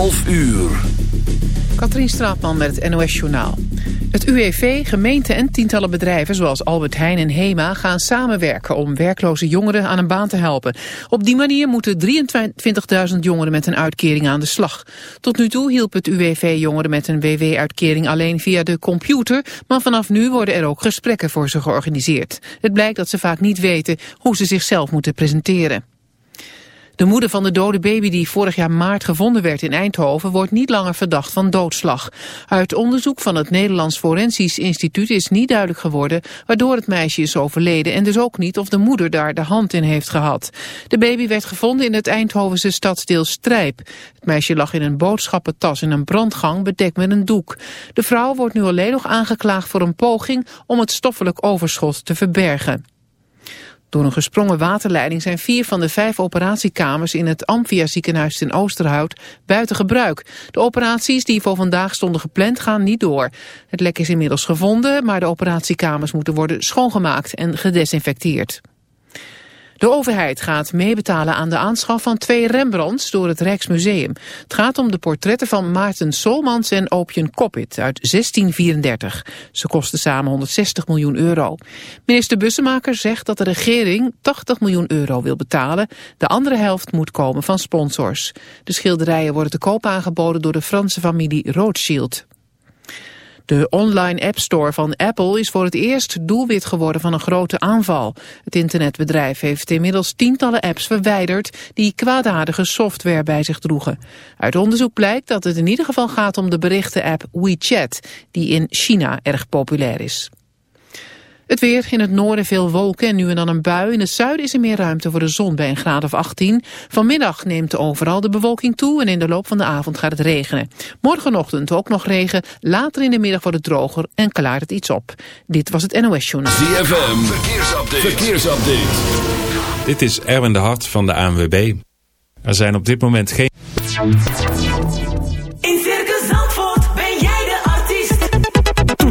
11 uur. Katrien Straatman met het NOS Journaal. Het UWV, gemeenten en tientallen bedrijven zoals Albert Heijn en HEMA gaan samenwerken om werkloze jongeren aan een baan te helpen. Op die manier moeten 23.000 jongeren met een uitkering aan de slag. Tot nu toe hielp het UWV jongeren met een WW-uitkering alleen via de computer, maar vanaf nu worden er ook gesprekken voor ze georganiseerd. Het blijkt dat ze vaak niet weten hoe ze zichzelf moeten presenteren. De moeder van de dode baby die vorig jaar maart gevonden werd in Eindhoven wordt niet langer verdacht van doodslag. Uit onderzoek van het Nederlands Forensisch Instituut is niet duidelijk geworden waardoor het meisje is overleden en dus ook niet of de moeder daar de hand in heeft gehad. De baby werd gevonden in het Eindhovense stadsdeel Strijp. Het meisje lag in een boodschappentas in een brandgang bedekt met een doek. De vrouw wordt nu alleen nog aangeklaagd voor een poging om het stoffelijk overschot te verbergen. Door een gesprongen waterleiding zijn vier van de vijf operatiekamers in het Amphia ziekenhuis in Oosterhout buiten gebruik. De operaties die voor vandaag stonden gepland gaan niet door. Het lek is inmiddels gevonden, maar de operatiekamers moeten worden schoongemaakt en gedesinfecteerd. De overheid gaat meebetalen aan de aanschaf van twee Rembrandts door het Rijksmuseum. Het gaat om de portretten van Maarten Solmans en Opjen Koppit uit 1634. Ze kosten samen 160 miljoen euro. Minister Bussemaker zegt dat de regering 80 miljoen euro wil betalen. De andere helft moet komen van sponsors. De schilderijen worden te koop aangeboden door de Franse familie Rothschild. De online App Store van Apple is voor het eerst doelwit geworden van een grote aanval. Het internetbedrijf heeft inmiddels tientallen apps verwijderd die kwaadaardige software bij zich droegen. Uit onderzoek blijkt dat het in ieder geval gaat om de berichtenapp WeChat, die in China erg populair is. Het weer, in het noorden veel wolken en nu en dan een bui. In het zuiden is er meer ruimte voor de zon bij een graad of 18. Vanmiddag neemt overal de bewolking toe en in de loop van de avond gaat het regenen. Morgenochtend ook nog regen, later in de middag wordt het droger en klaart het iets op. Dit was het NOS Journal. ZFM, verkeersupdate. verkeersupdate. Dit is Erwin de Hart van de ANWB. Er zijn op dit moment geen...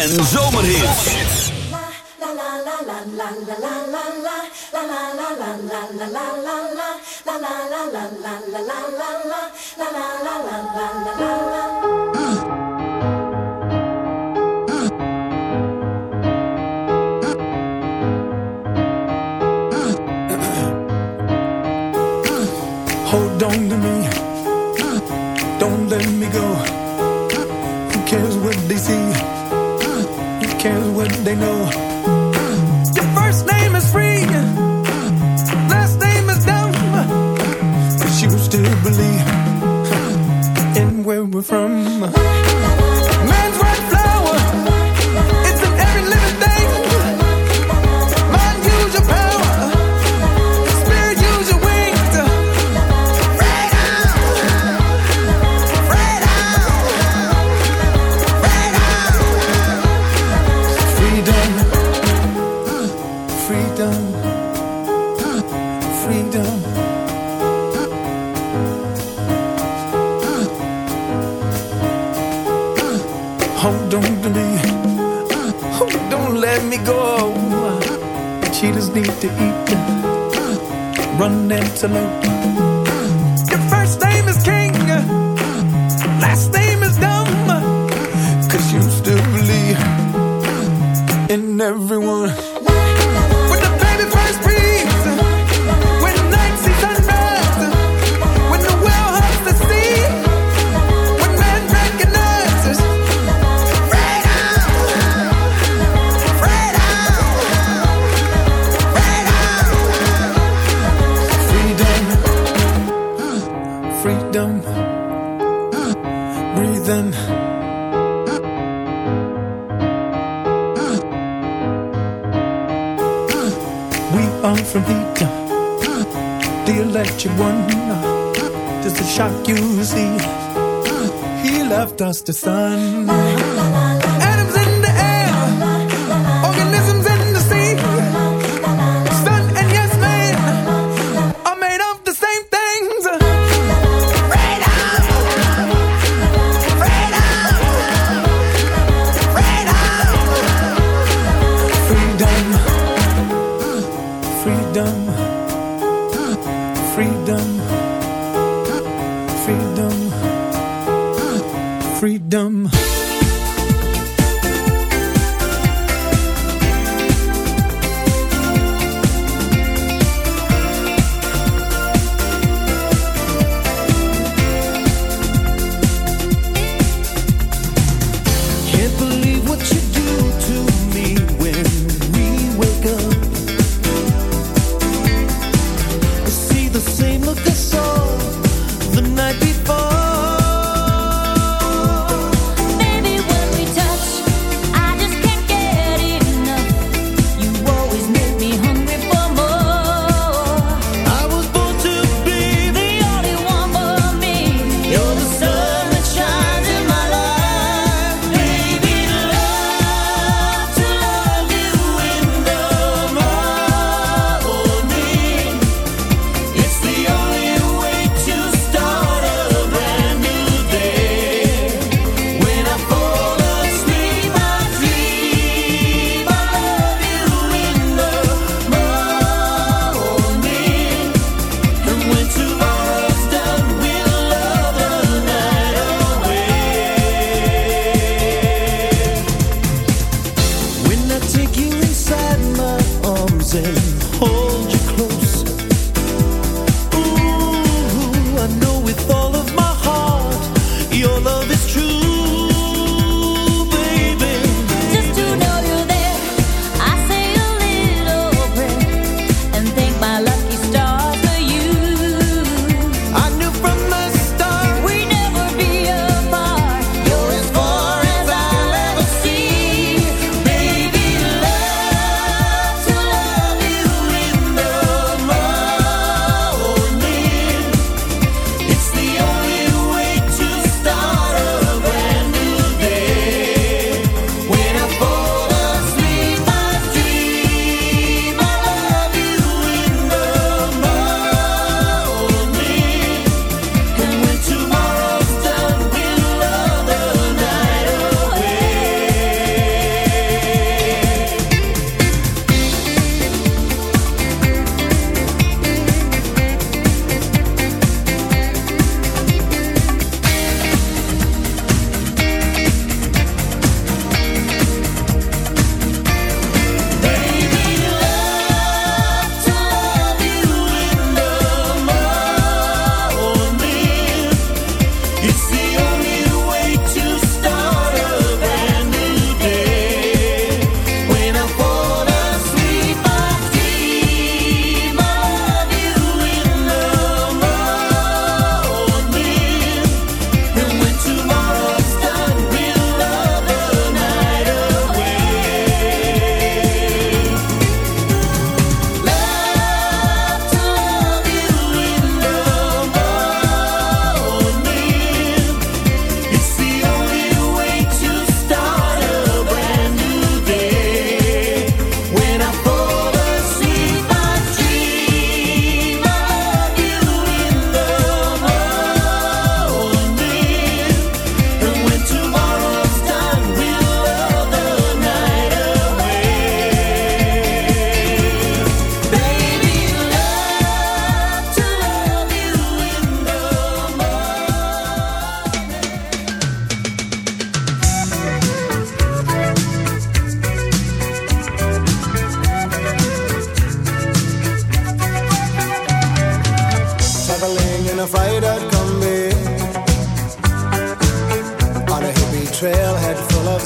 En zomerhits.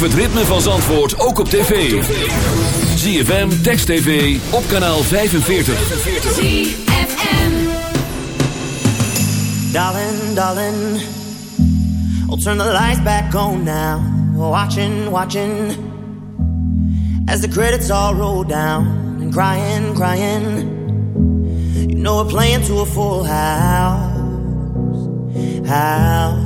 Beleef het ritme van Zandvoort ook op tv. ZFM, Text TV, op kanaal 45. Darling, darling, I'll turn the lights back on now. Watching, watching, as the credits all roll down. And crying, crying, you know we're playing to a full house. House.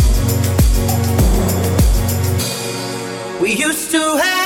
We used to have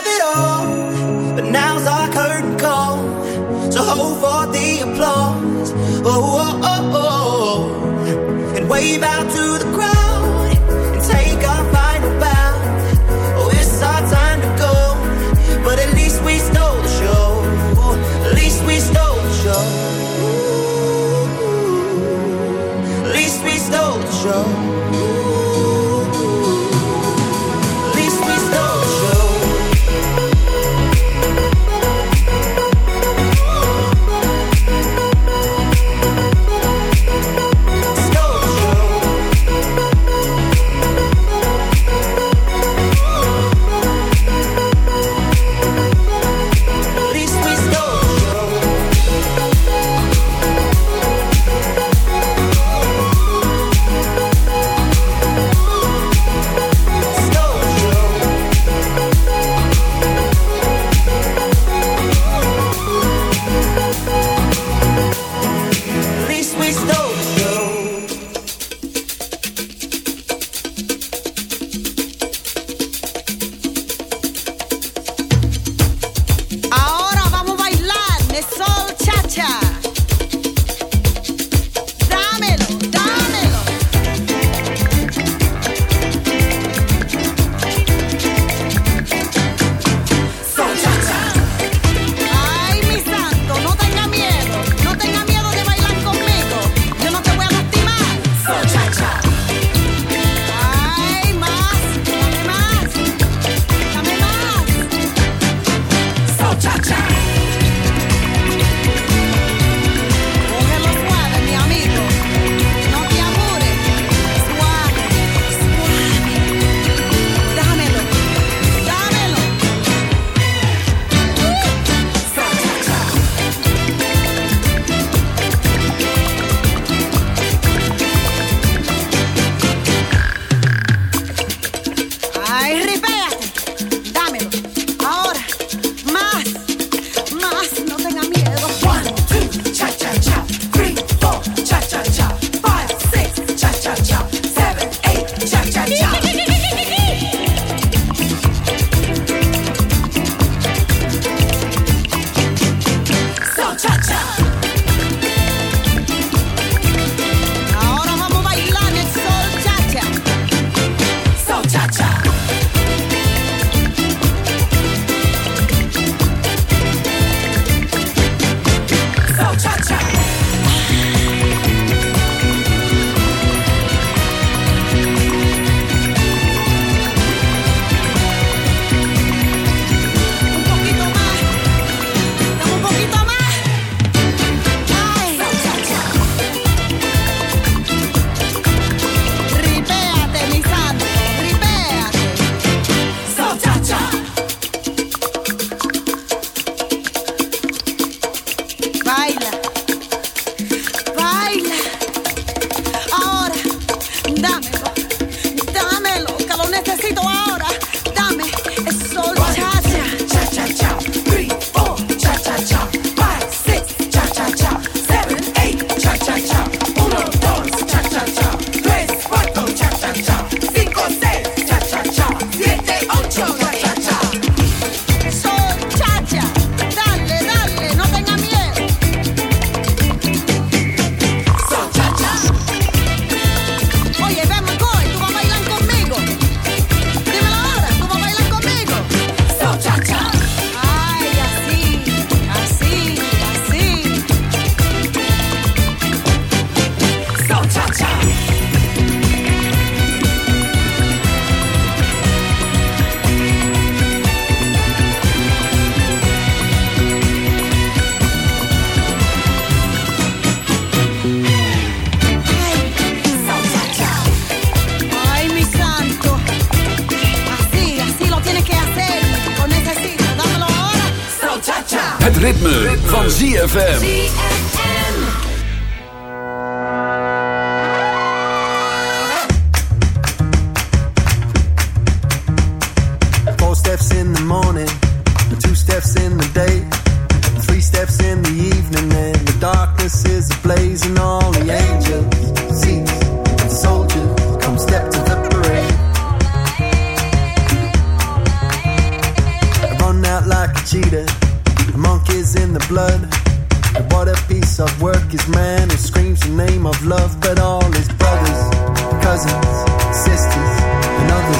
Baila.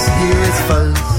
here is fuzz.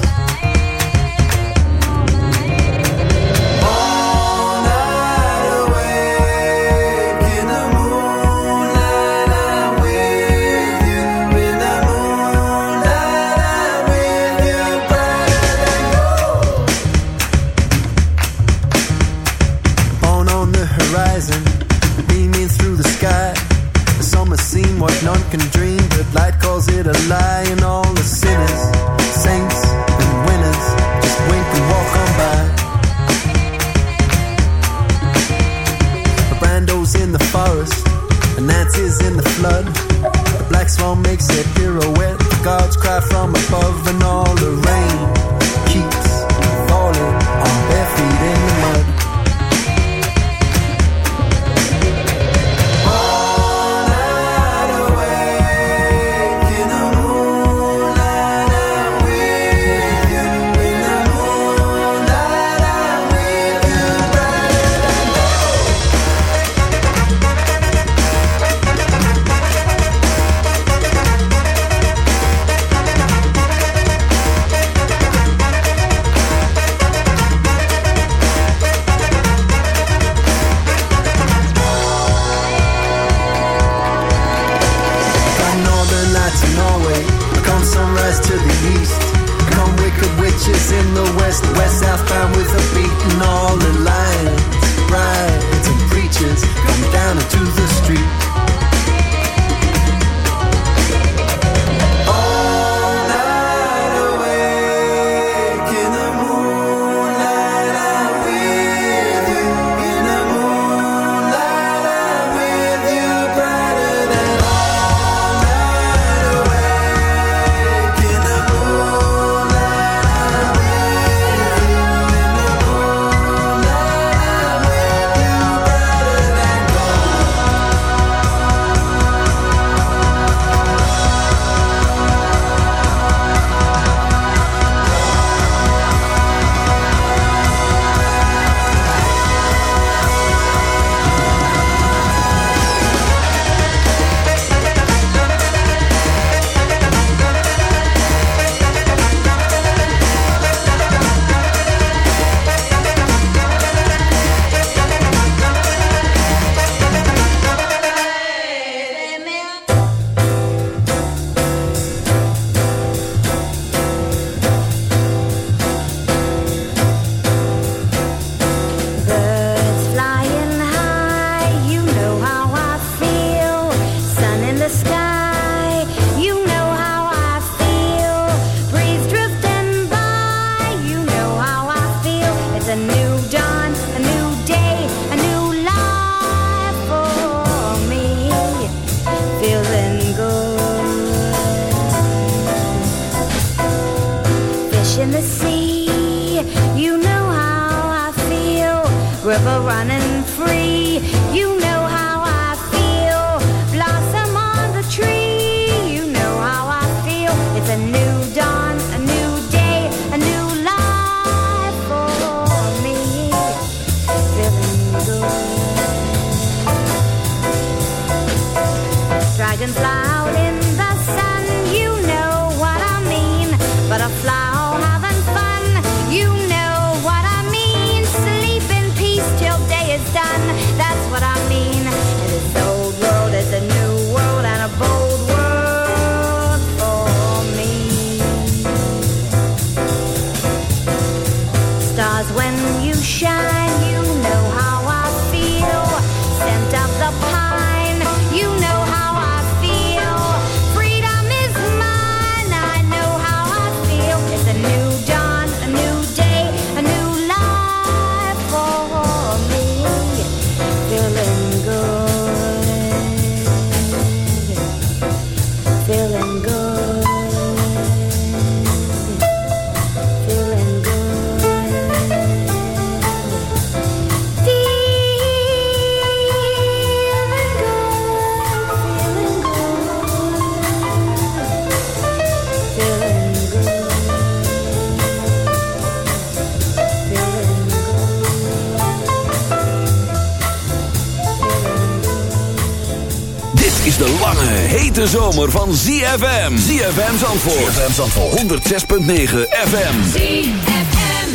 van ZFM. ZFM Zandvoort. ZFM Zandvoort. 106.9 FM. ZFM.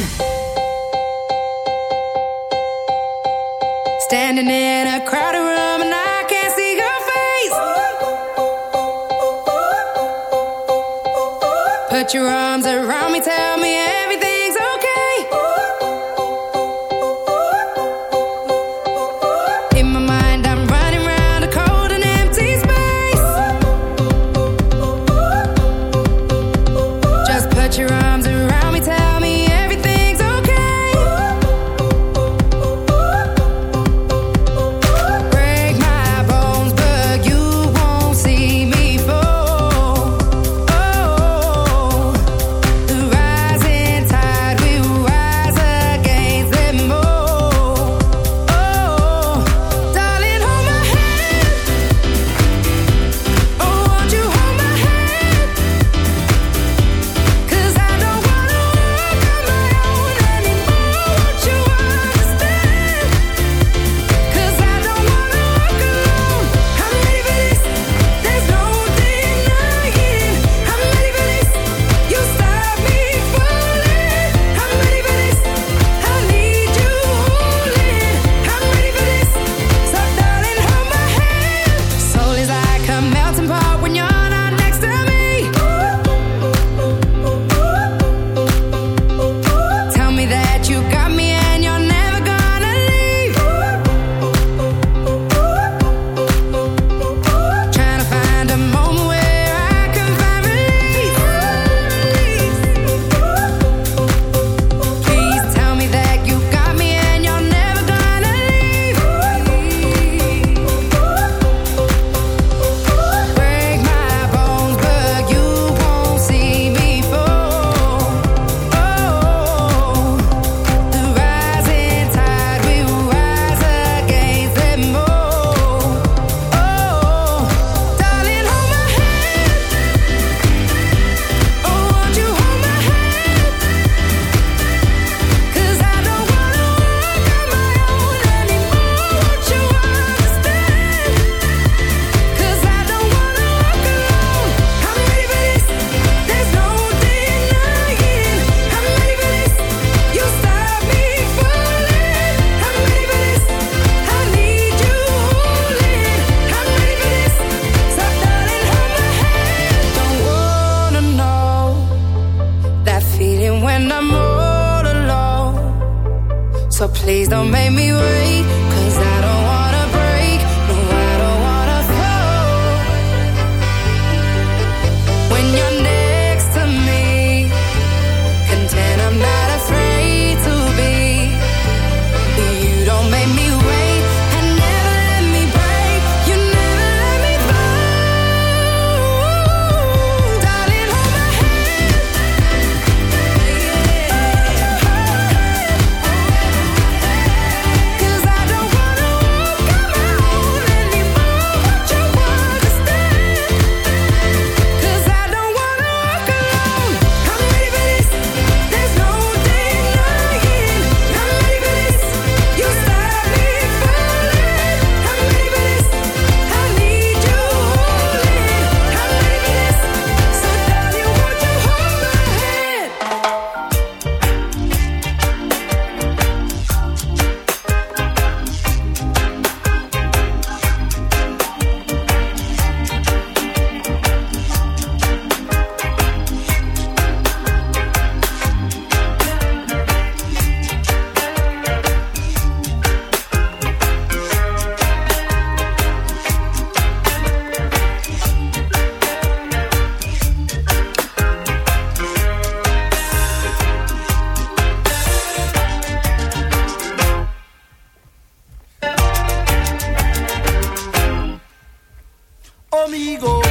Standing in a crowded room and I can't see your face. Put your arms around me, tell amigo.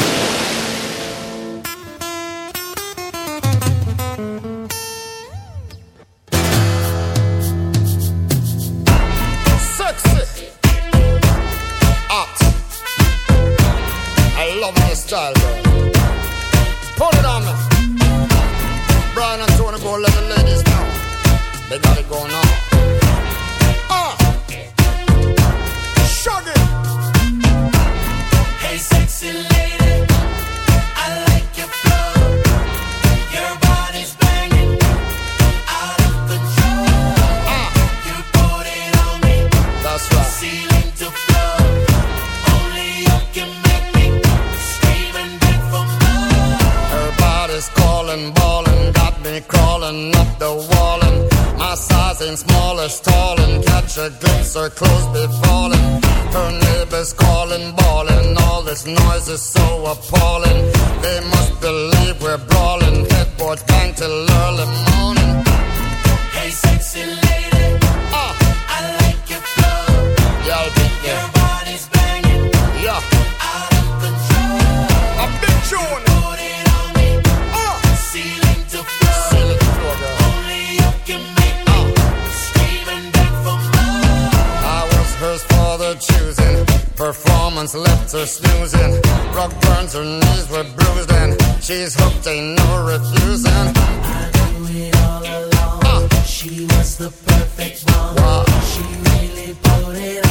nights are snoozing. Rock burns her knees we're bruised and she's hooked, ain't no refusing. I knew it all along. Uh. She was the perfect one. Wow. She really put it on.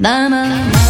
da na na